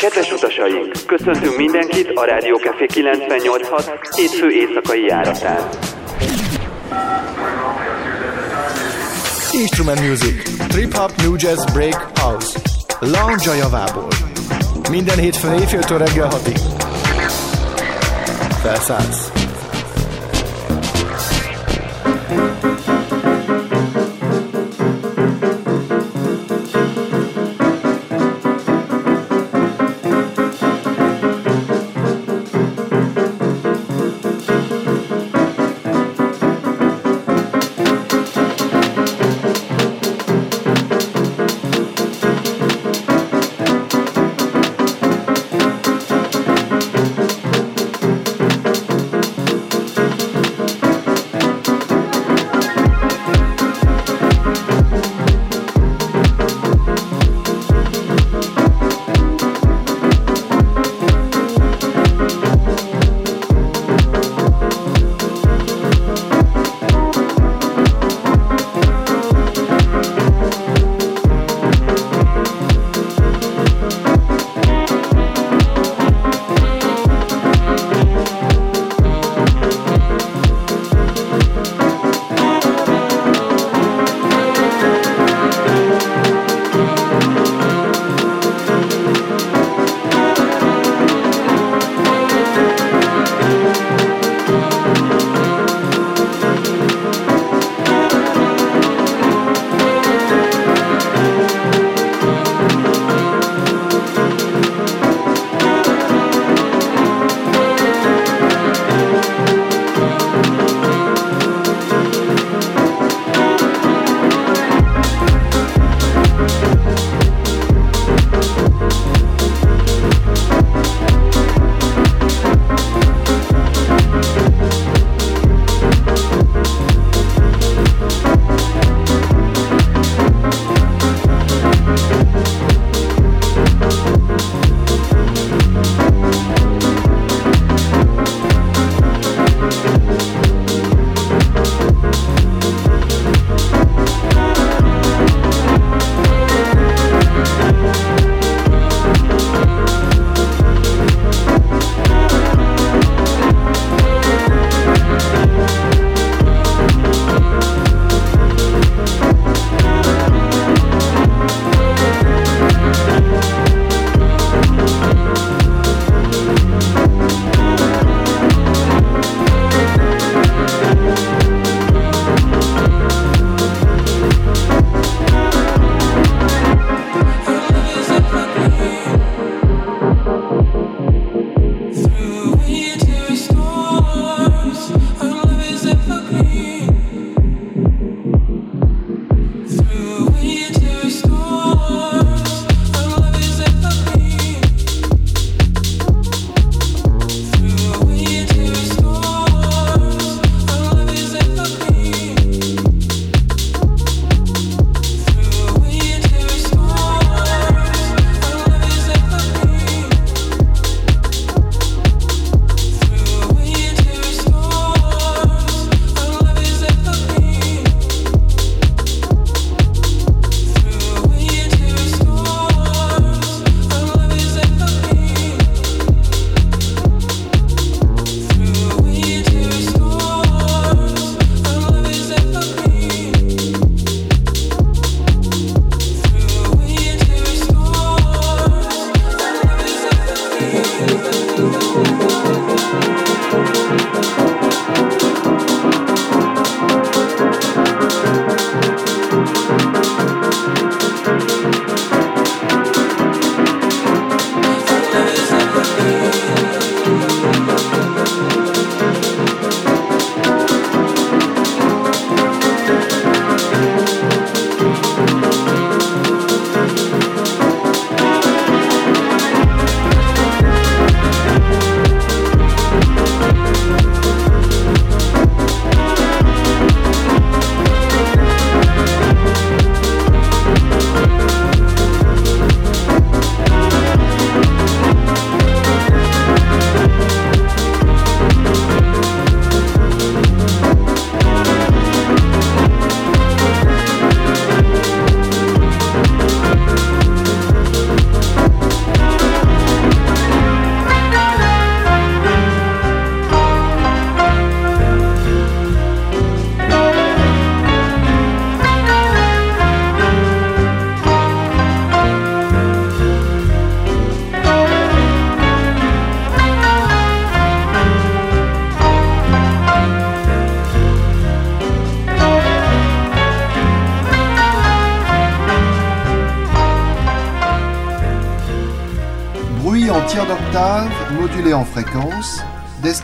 Kedves utasaink, köszöntünk mindenkit a Rádió Café 98.6 hétfő éjszakai járatán. Instrument Music, Trip Hop, New Jazz, Break, House. Lounge a javából. Minden hétfőn éjféltől reggel hatig. Felszállsz.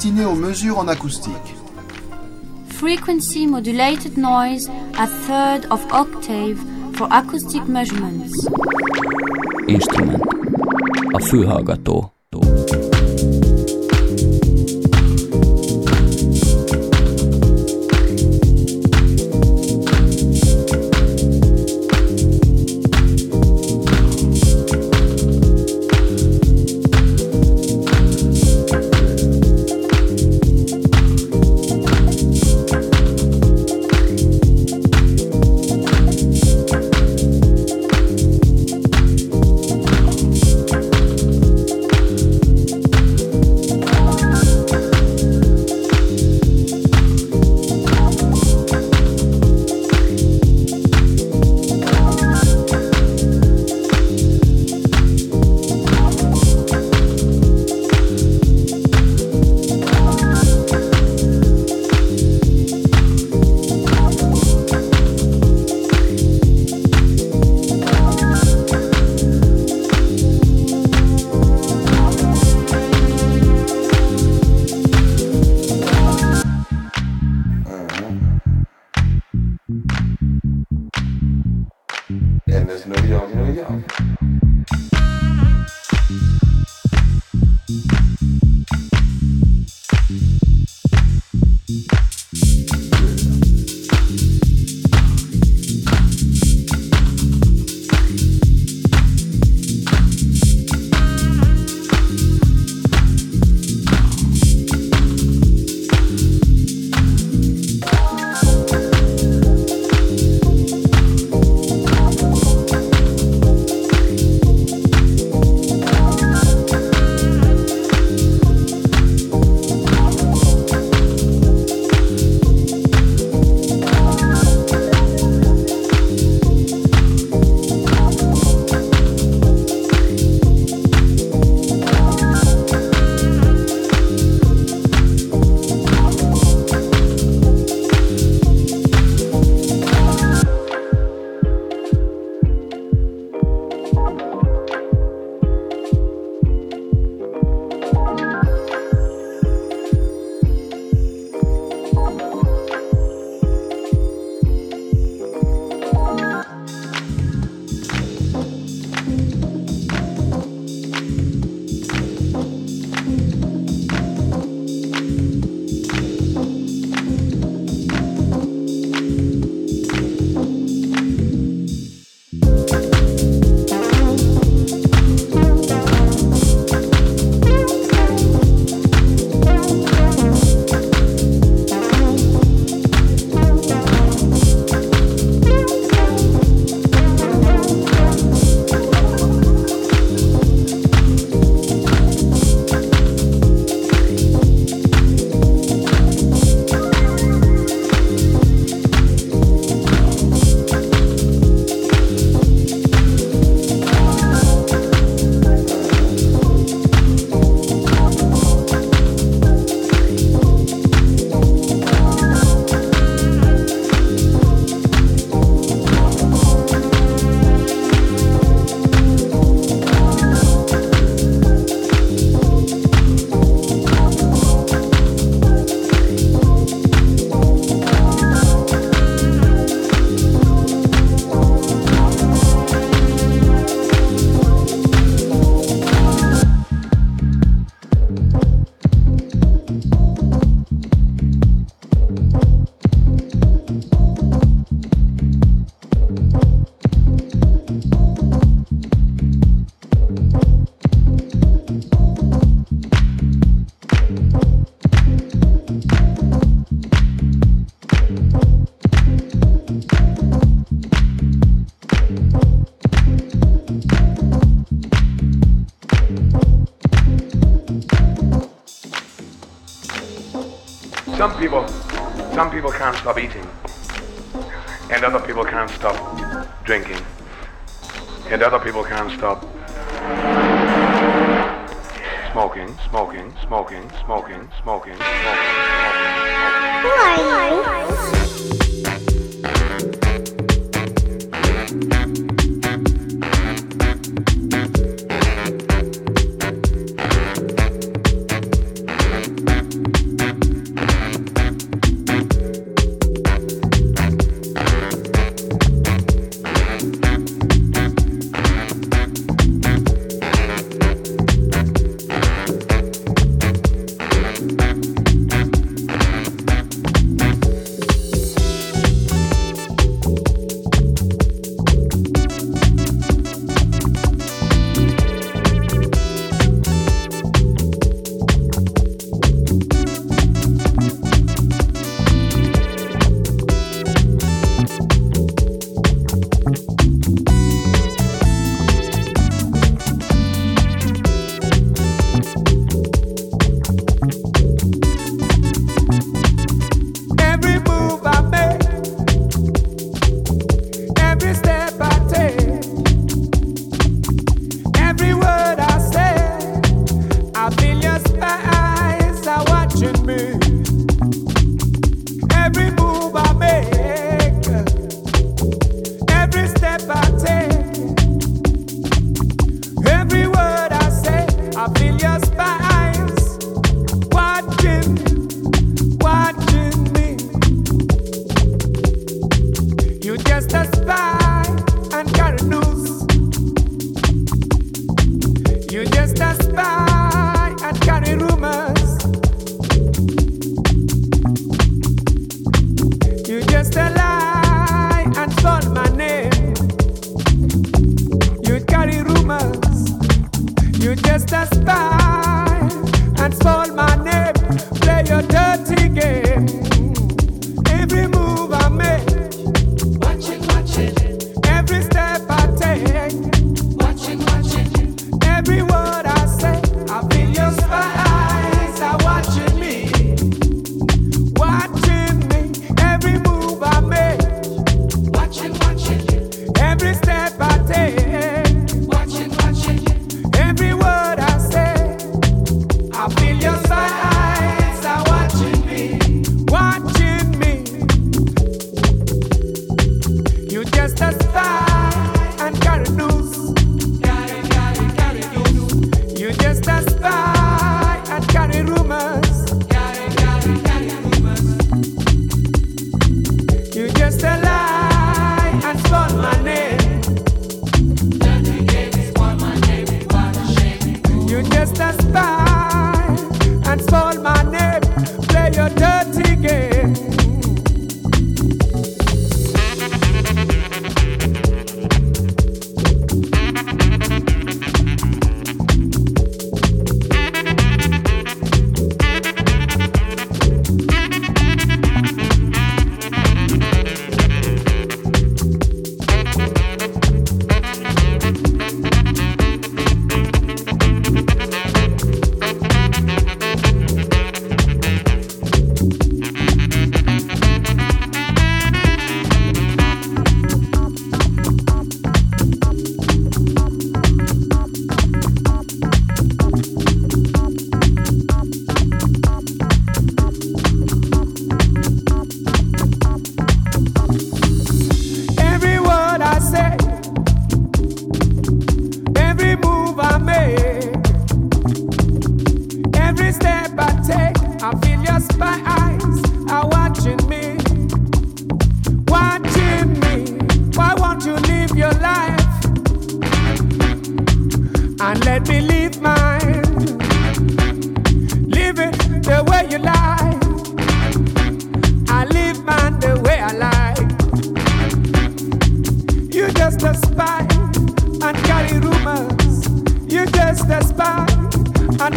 Destiné aux mesures en acoustique. Frequency modulated noise a third of octave for acoustic measurements. Instrument. A fülhallgató.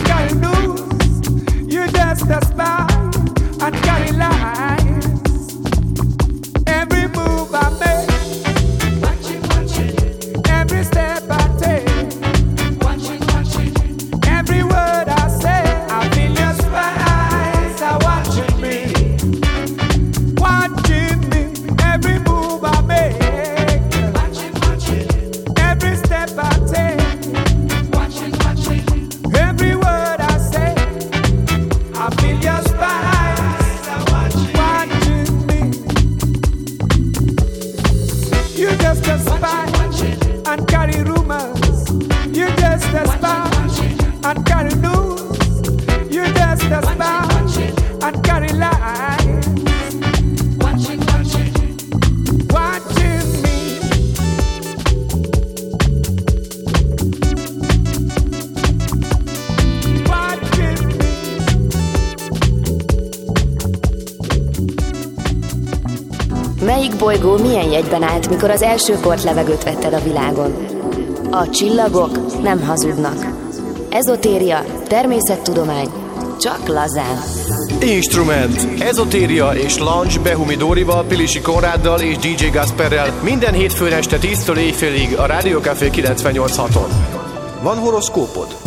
got it. Állt, mikor az első kort levegőt vetted a világon. A csillagok nem hazudnak. Ezotéria, természettudomány, csak lazán. Instrument, ezotéria és lounge Behumi Dórival, Pilisi Konráddal és DJ Gasperrel minden hétfőn este 10-től éjfélig a Rádió Café 98.6-on. Van horoszkópod?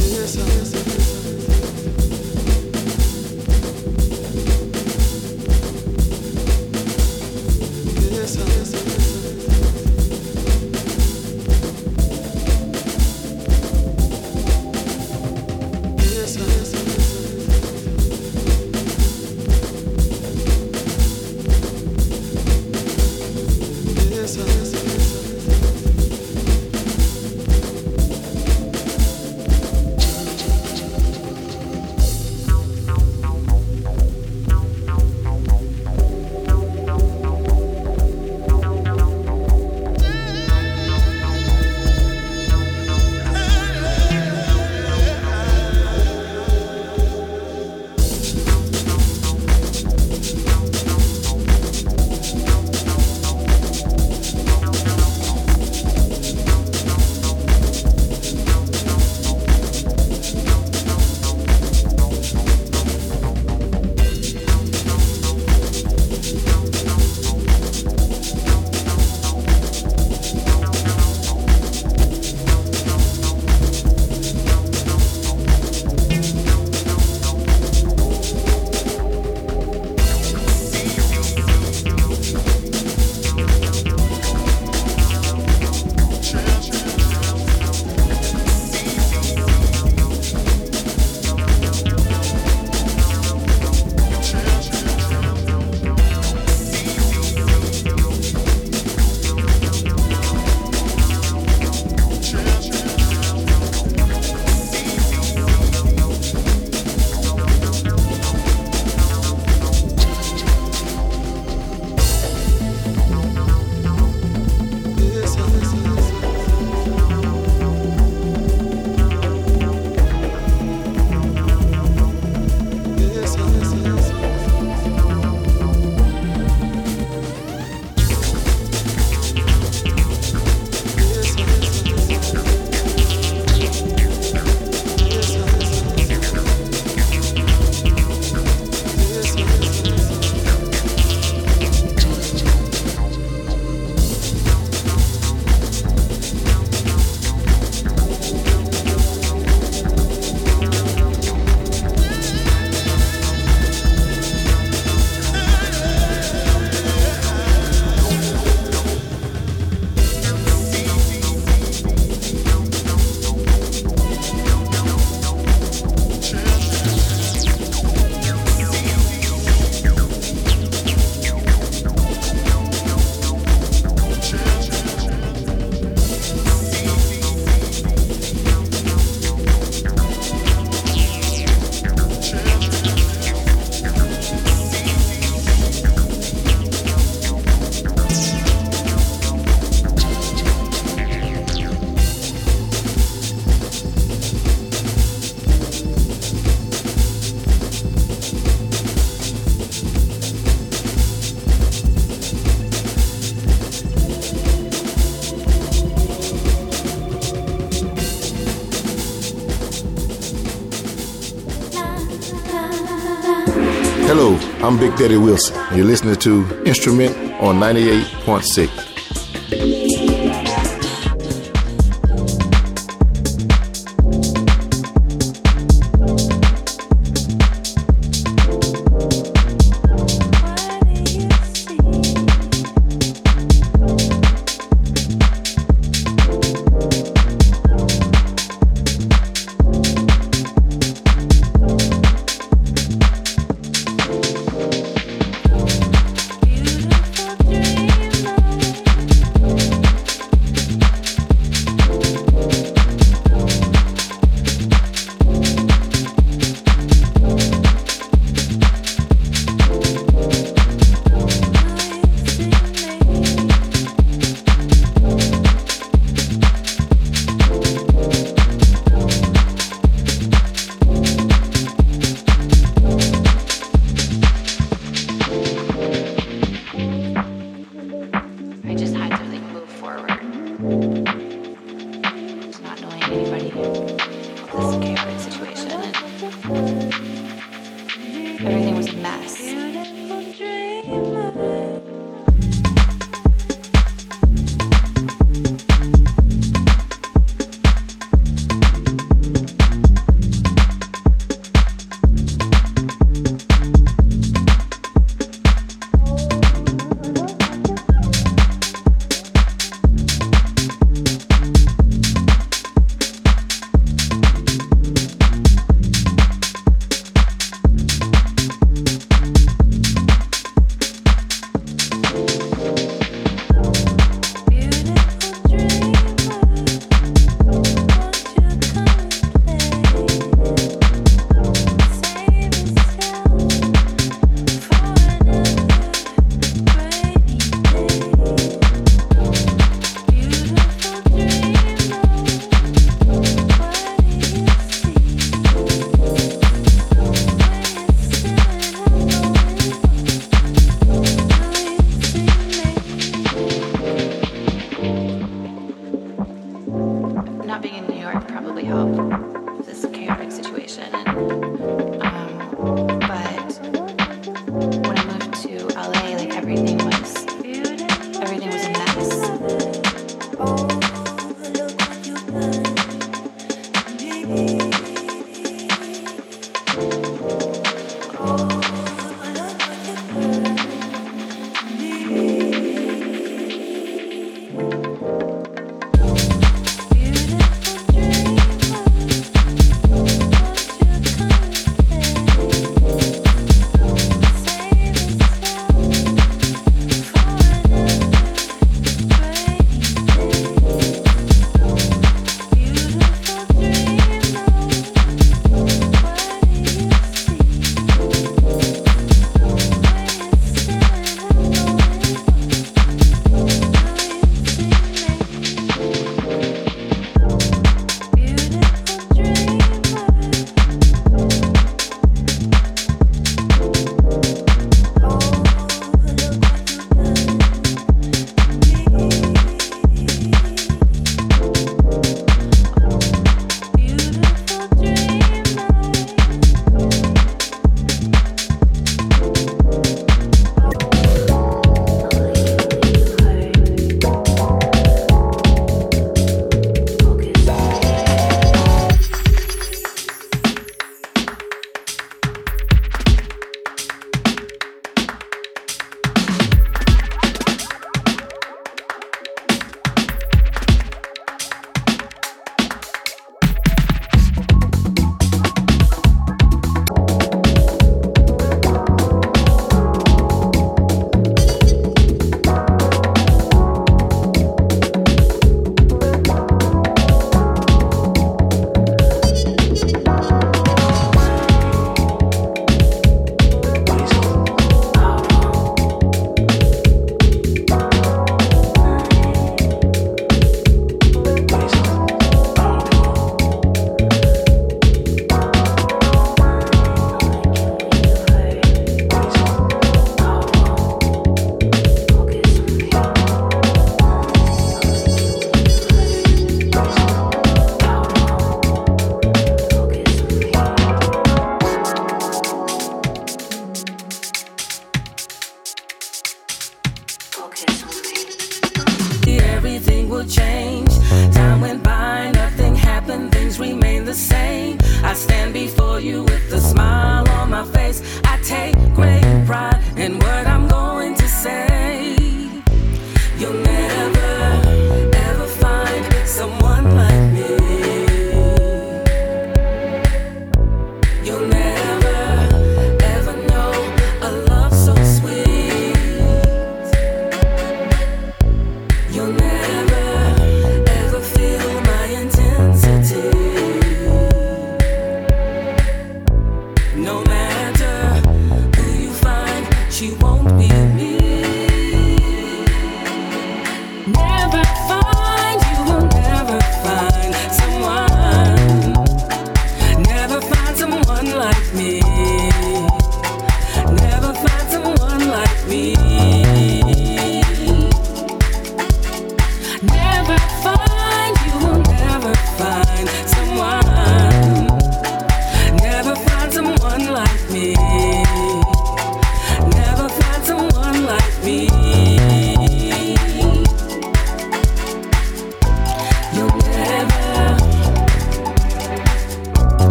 I'm Big Daddy Wilson. You're listening to Instrument on 98.6. love.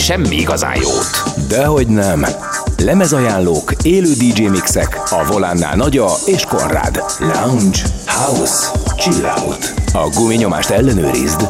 Semmi igazán jót. Dehogy nem. Lemezajánlók, élő DJ mixek, a volánnál Nagya és Konrád. Lounge, House, Chill Out. A guminyomást ellenőrizd.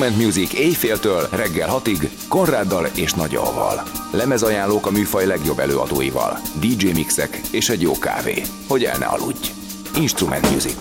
Instrument Music éjféltől reggel hatig Konráddal és Nagyalval. Lemezajánlók a műfaj legjobb előadóival. DJ mixek és egy jó kávé. Hogy el ne aludj. Instrument Music.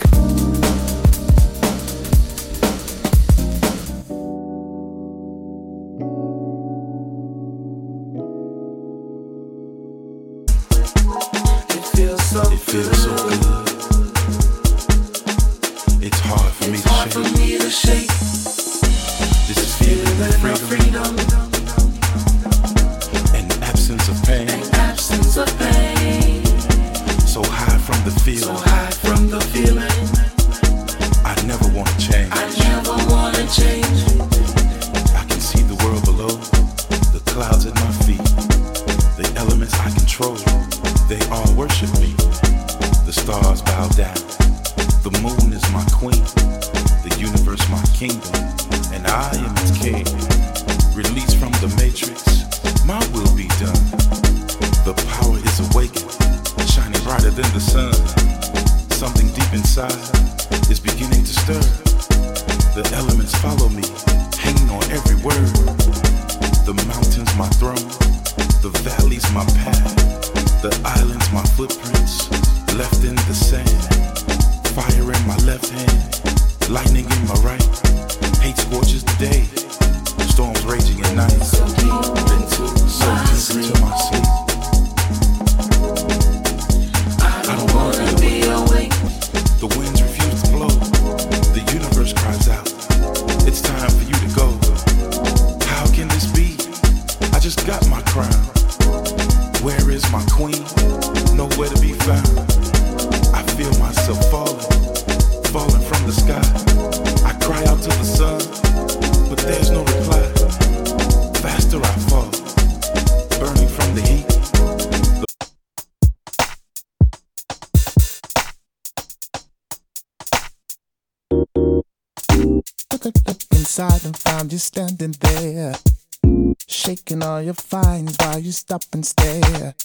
And stare.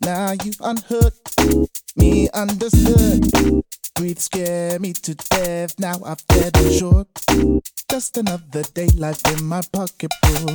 Now you've unhooked, me understood. Breathe, scare me to death. Now I've dead and short. Just another day, life in my pocketbook.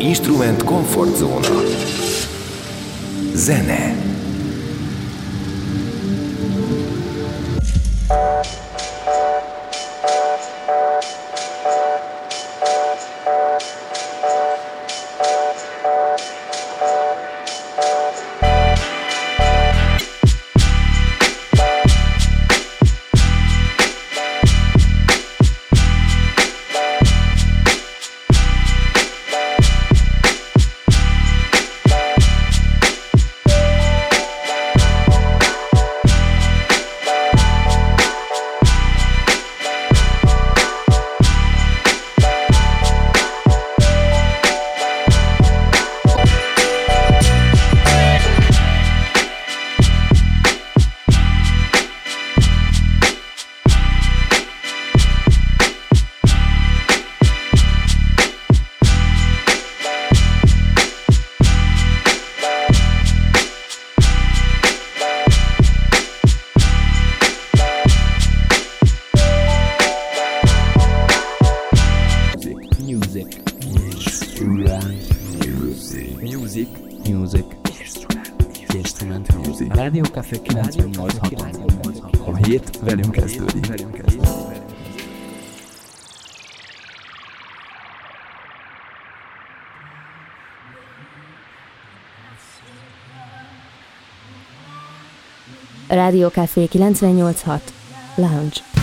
Instrument Komfortzóna Zene. Rádió Café 98.6 Lounge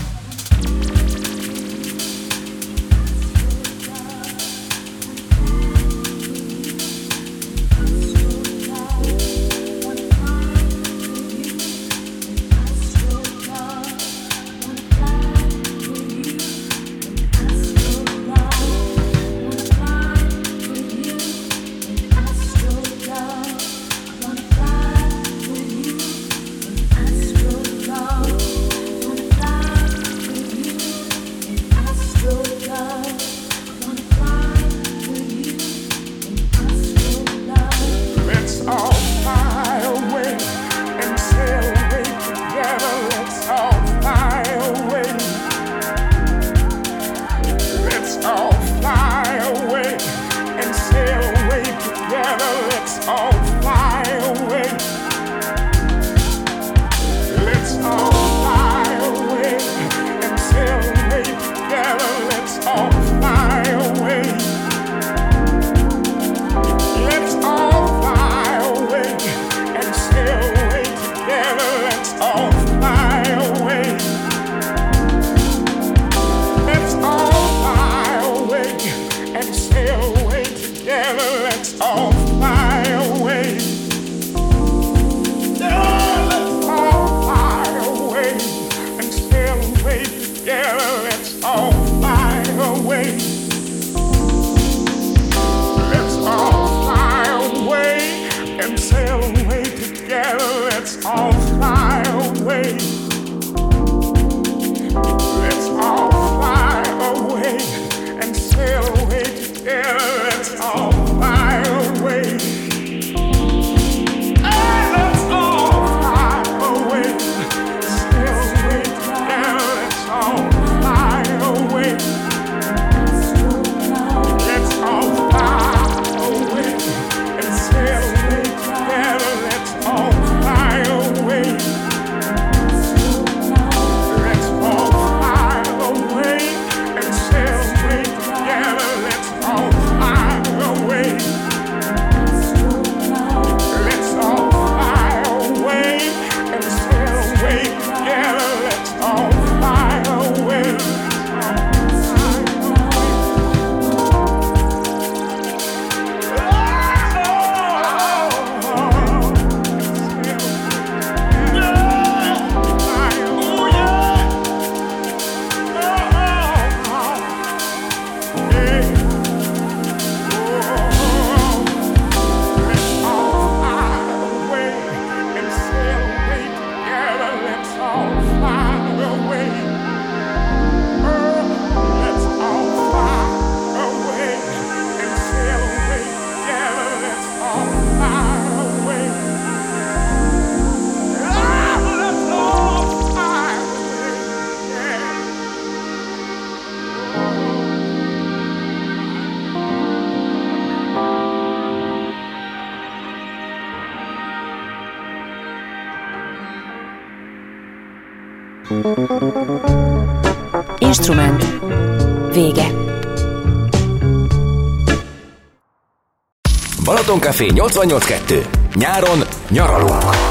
Café 882. Nyáron nyaralunk.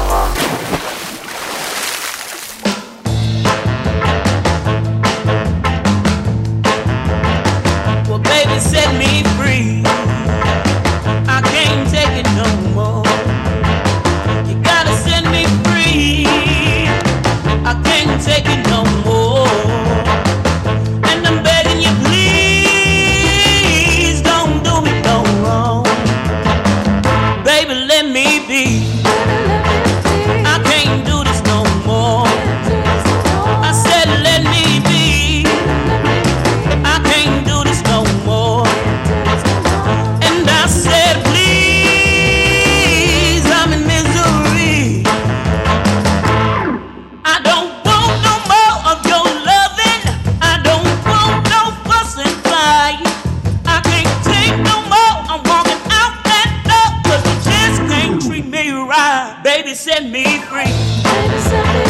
set me free. Baby, set me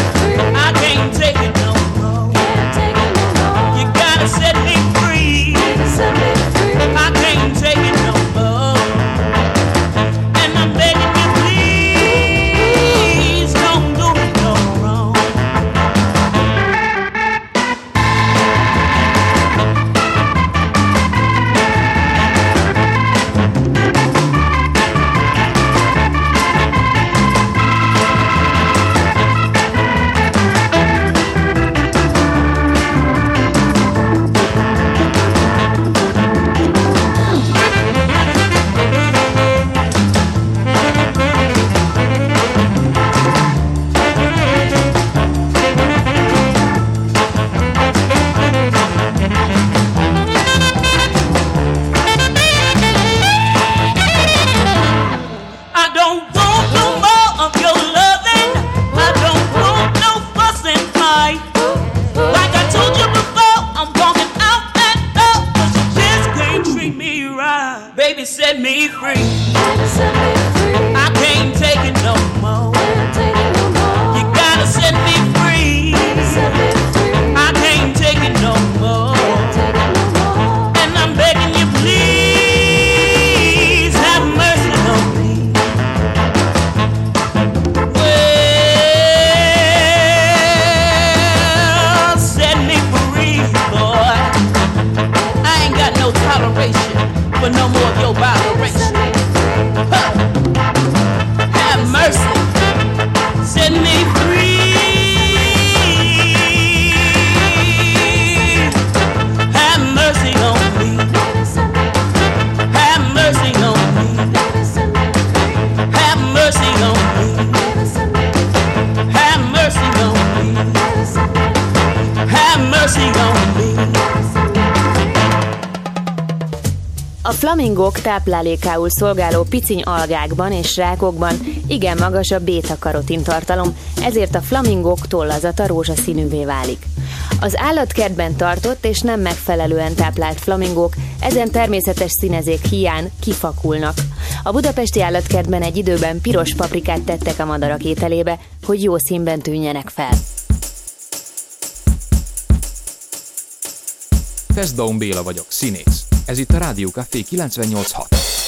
flamingók táplálékául szolgáló piciny algákban és rákokban igen magas a béta-karotin tartalom, ezért a flamingók tollazata rózsaszínűvé válik. Az állatkertben tartott és nem megfelelően táplált flamingók ezen természetes színezék hiány kifakulnak. A budapesti állatkertben egy időben piros paprikát tettek a madarak ételébe, hogy jó színben tűnjenek fel. Teszdaum Béla vagyok, színész. Ez itt a Rádió Café 986.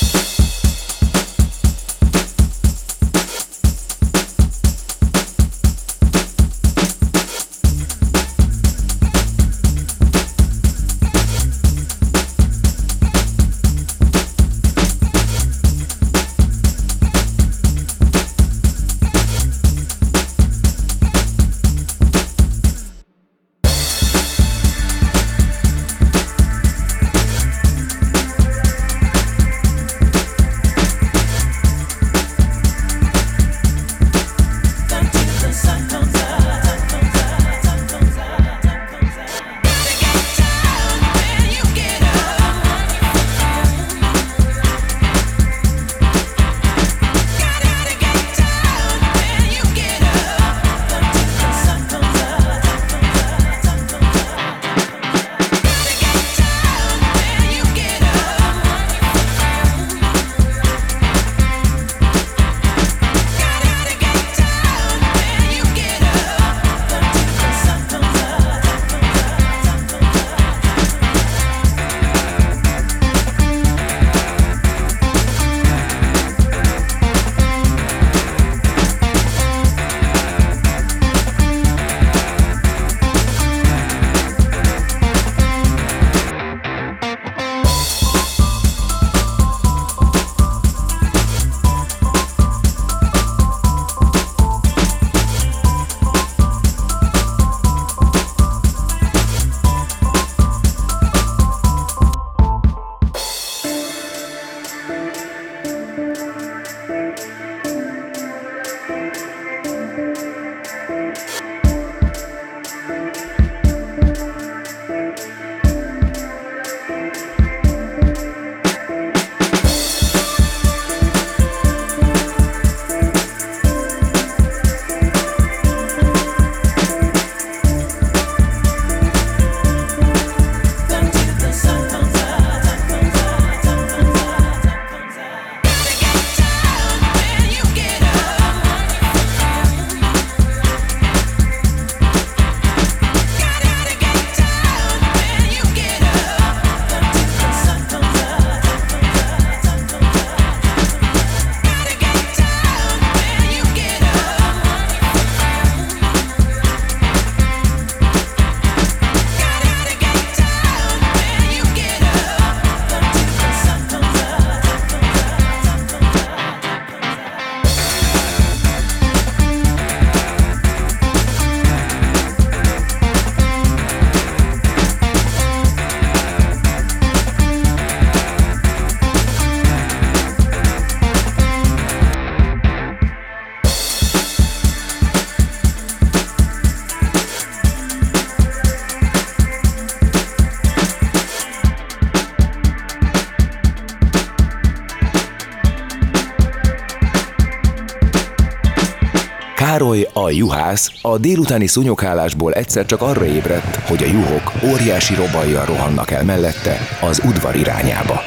a juhász, a délutáni szúnyogálásból egyszer csak arra ébredt, hogy a juhok óriási robajjal rohannak el mellette az udvar irányába.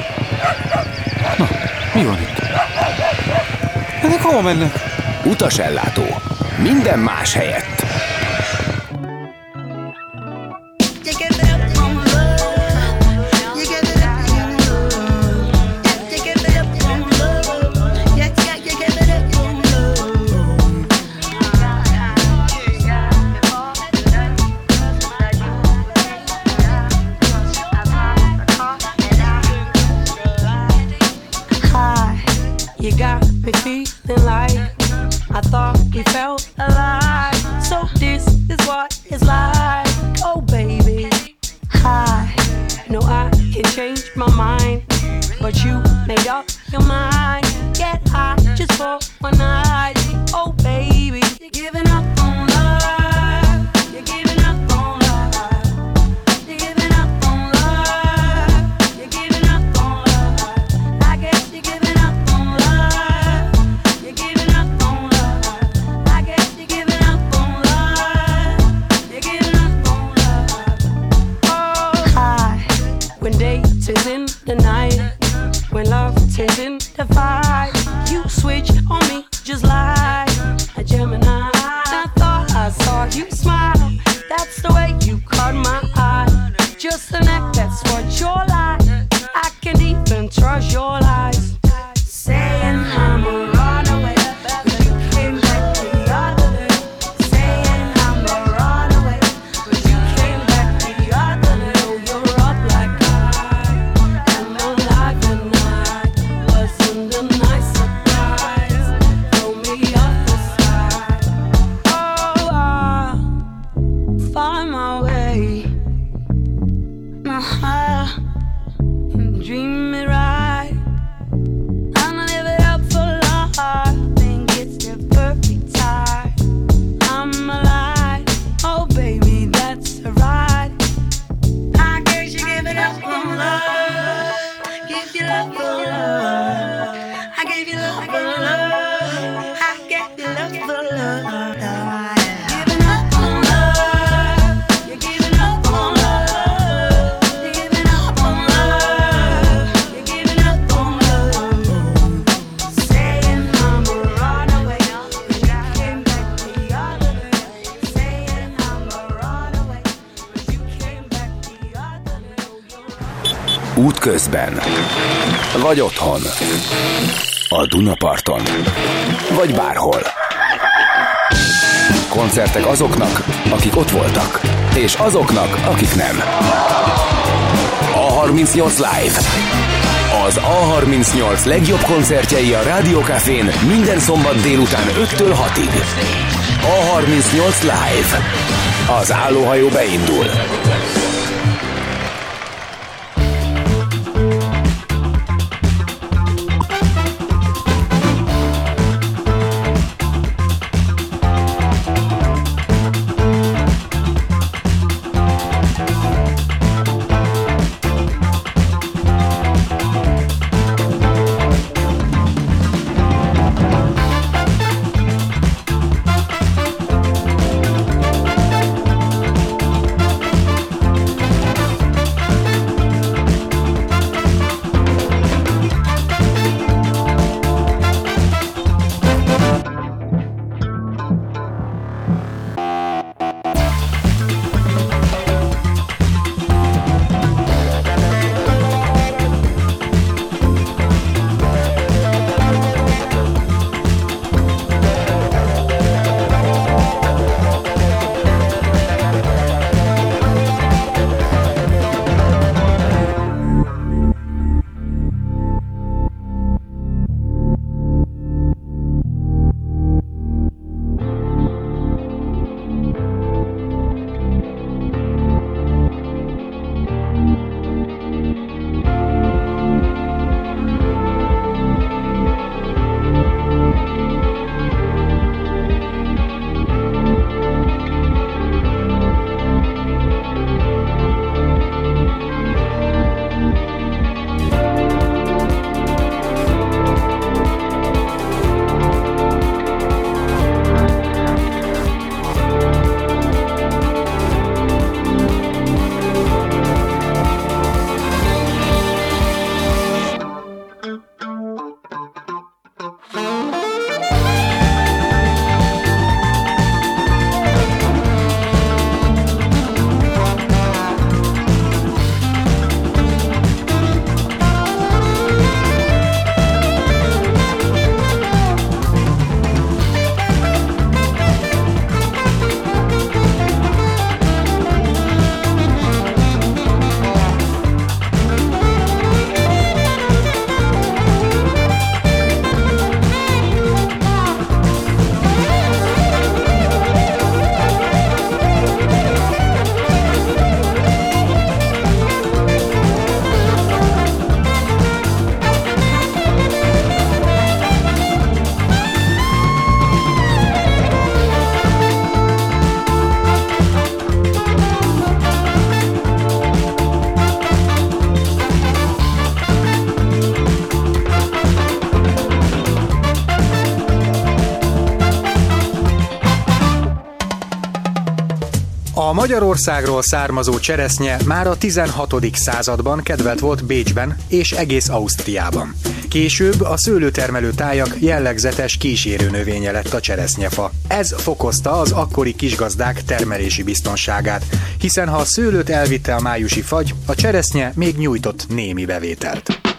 Na, mi van itt? Ezek hova mennek? Utasellátó. Minden más helyett. Happy Útközben. Vagy otthon. A Dunaparton. Vagy bárhol. Koncertek azoknak, akik ott voltak. És azoknak, akik nem. A38 Live. Az A38 legjobb koncertjei a Rádiókafén minden szombat délután 5-től 6-ig. A38 Live. Az állóhajó beindul. Magyarországról származó cseresznye már a 16. században kedvelt volt Bécsben és egész Ausztriában. Később a szőlőtermelő tájak jellegzetes kísérő növénye lett a cseresznyefa. Ez fokozta az akkori kisgazdák termelési biztonságát, hiszen ha a szőlőt elvitte a májusi fagy, a cseresznye még nyújtott némi bevételt.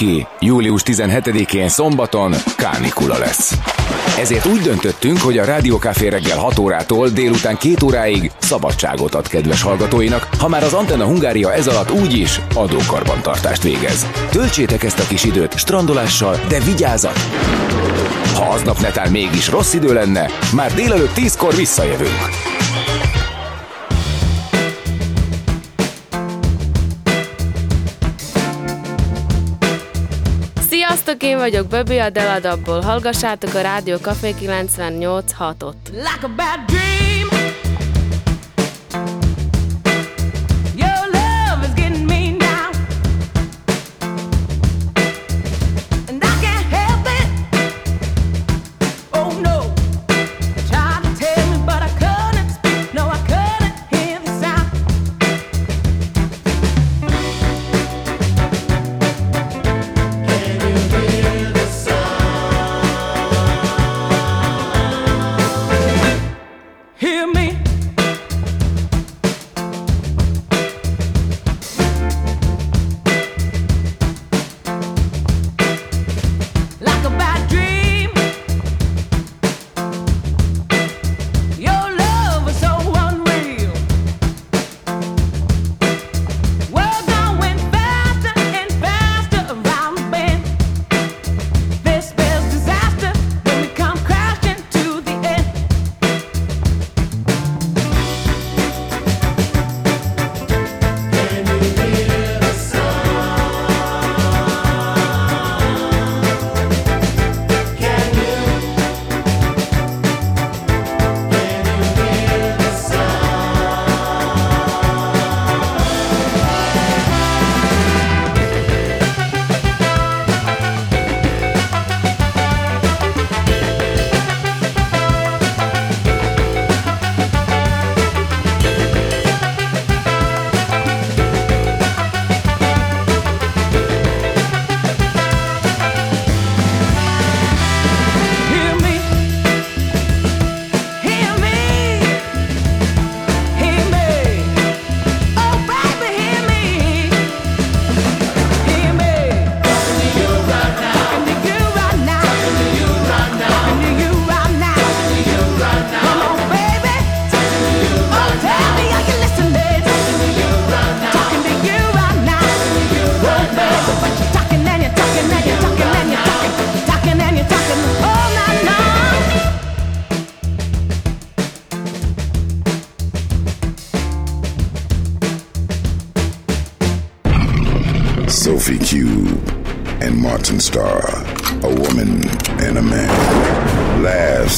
Ki, július 17-én szombaton kánikula lesz. Ezért úgy döntöttünk, hogy a Rádiókafé reggel 6 órától délután 2 óráig szabadságot ad kedves hallgatóinak, ha már az Antenna Hungária ez alatt úgyis adókarbantartást végez. Töltsétek ezt a kis időt strandolással, de vigyázat! Ha aznap netán mégis rossz idő lenne, már délelőtt 10-kor visszajövünk. Sziasztok, én vagyok Böbi a Deladabból. Hallgassátok a Rádió Café 98.6-ot. Like a bad dream.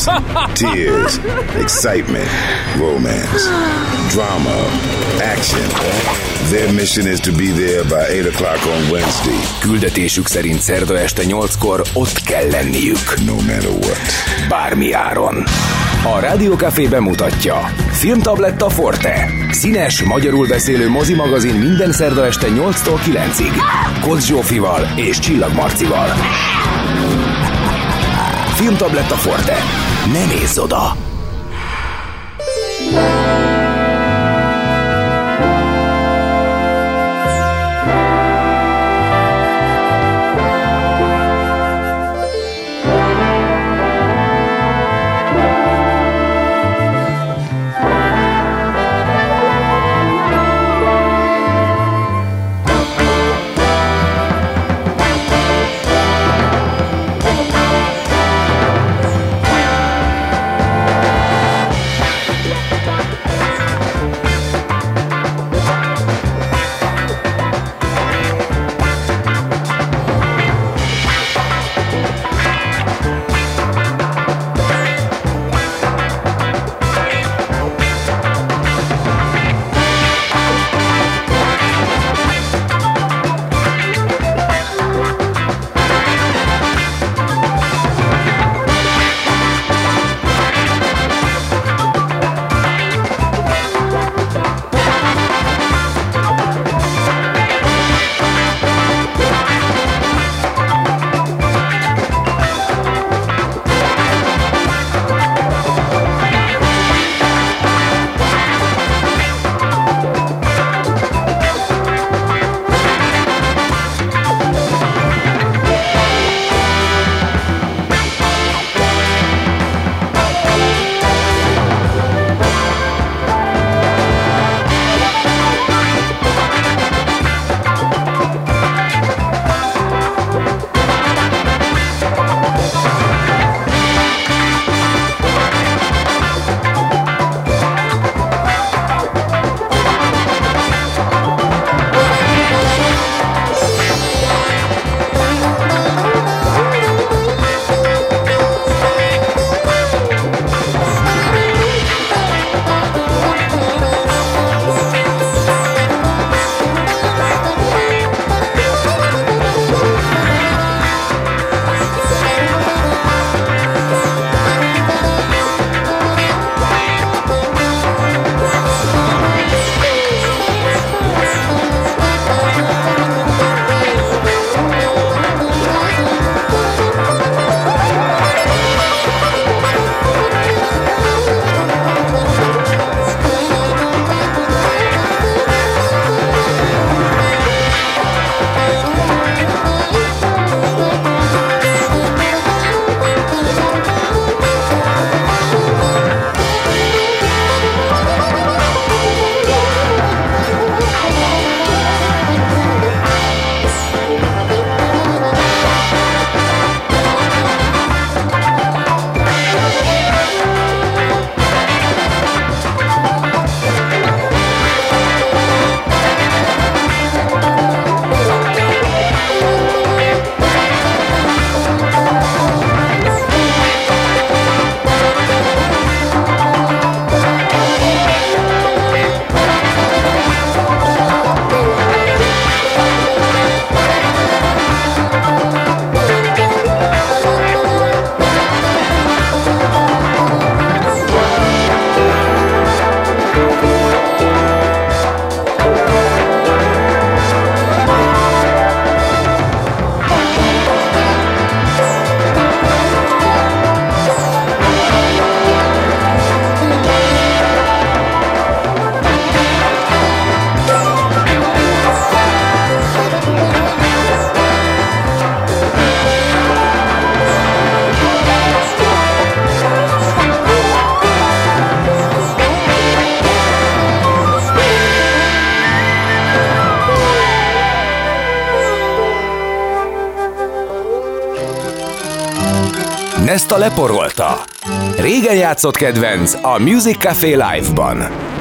Laughs, tears, excitement, romance, drama, action. Their mission is to be there by 8 o'clock on Wednesday. Küldetésük szerint szerda este 8-kor ott kell lenniük. No matter what. Bármi áron. A Rádió Café bemutatja Filmtabletta Forte. Színes, magyarul beszélő mozimagazin minden szerda este 8-tól 9-ig. Kocs Zsófival és Csillag Marcival. Filmtabletta Forte. Ne nézz oda! Leporolta. Régen játszott kedvenc a Music Café Live-ban.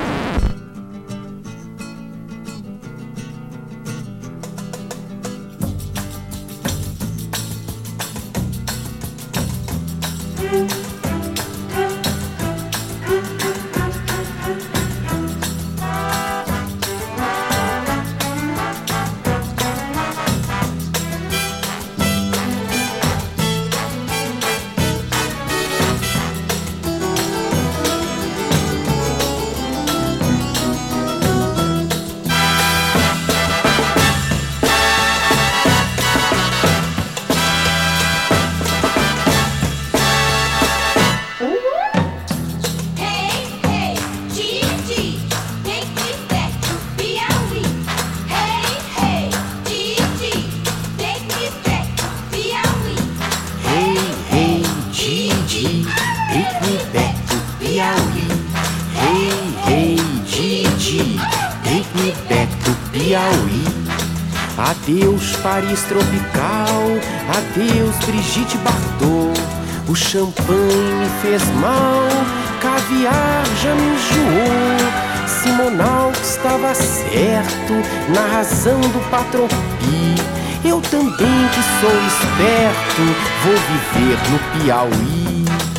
Na razão do patropi. Eu também que sou esperto, vou viver no Piauí.